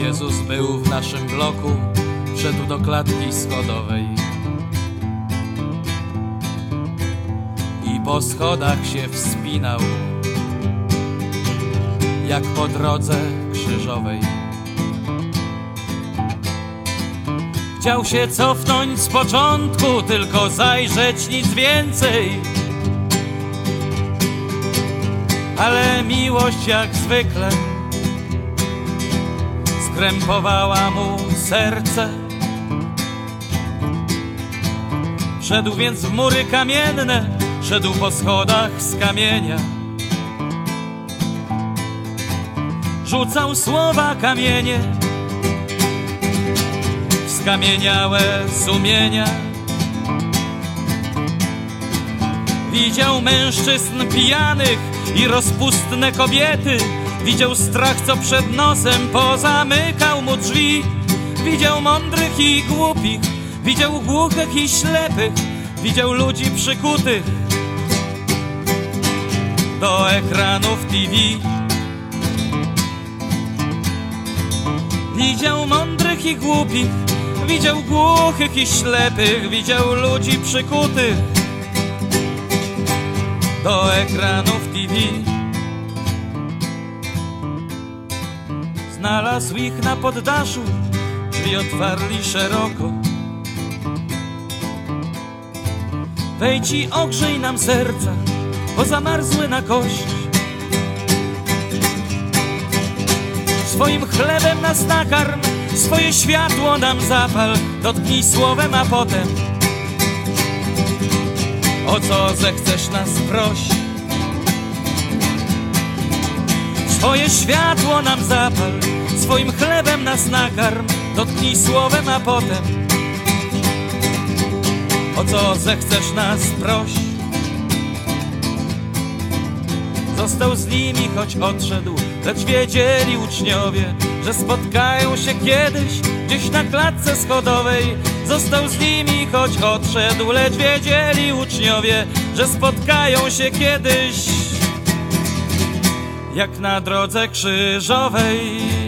Jezus był w naszym bloku, wszedł do klatki schodowej. I po schodach się wspinał, jak po drodze krzyżowej. Chciał się cofnąć z początku, tylko zajrzeć nic więcej. Ale miłość jak zwykle skrępowała mu serce. Szedł więc w mury kamienne, szedł po schodach z kamienia. Rzucał słowa kamienie, skamieniałe sumienia. Widział mężczyzn pijanych i rozpustne kobiety. Widział strach, co przed nosem pozamykał mu drzwi. Widział mądrych i głupich, widział głuchych i ślepych, widział ludzi przykutych do ekranów TV. Widział mądrych i głupich, widział głuchych i ślepych, widział ludzi przykutych do ekranów TV. Znalazł ich na poddaszu, drzwi otwarli szeroko. Wejdź i ogrzej nam serca, bo zamarzły na kość. Swoim chlebem nas nakarm, swoje światło nam zapal, dotknij słowem, a potem o co zechcesz nas prosić. Swoje światło nam zapal, swoim chlebem nas nakarm, dotknij słowem, a potem o co zechcesz nas prosić. Został z nimi, choć odszedł, lecz wiedzieli uczniowie, że spotkają się kiedyś gdzieś na klatce schodowej. Został z nimi, choć odszedł, lecz wiedzieli uczniowie, że spotkają się kiedyś jak na drodze krzyżowej.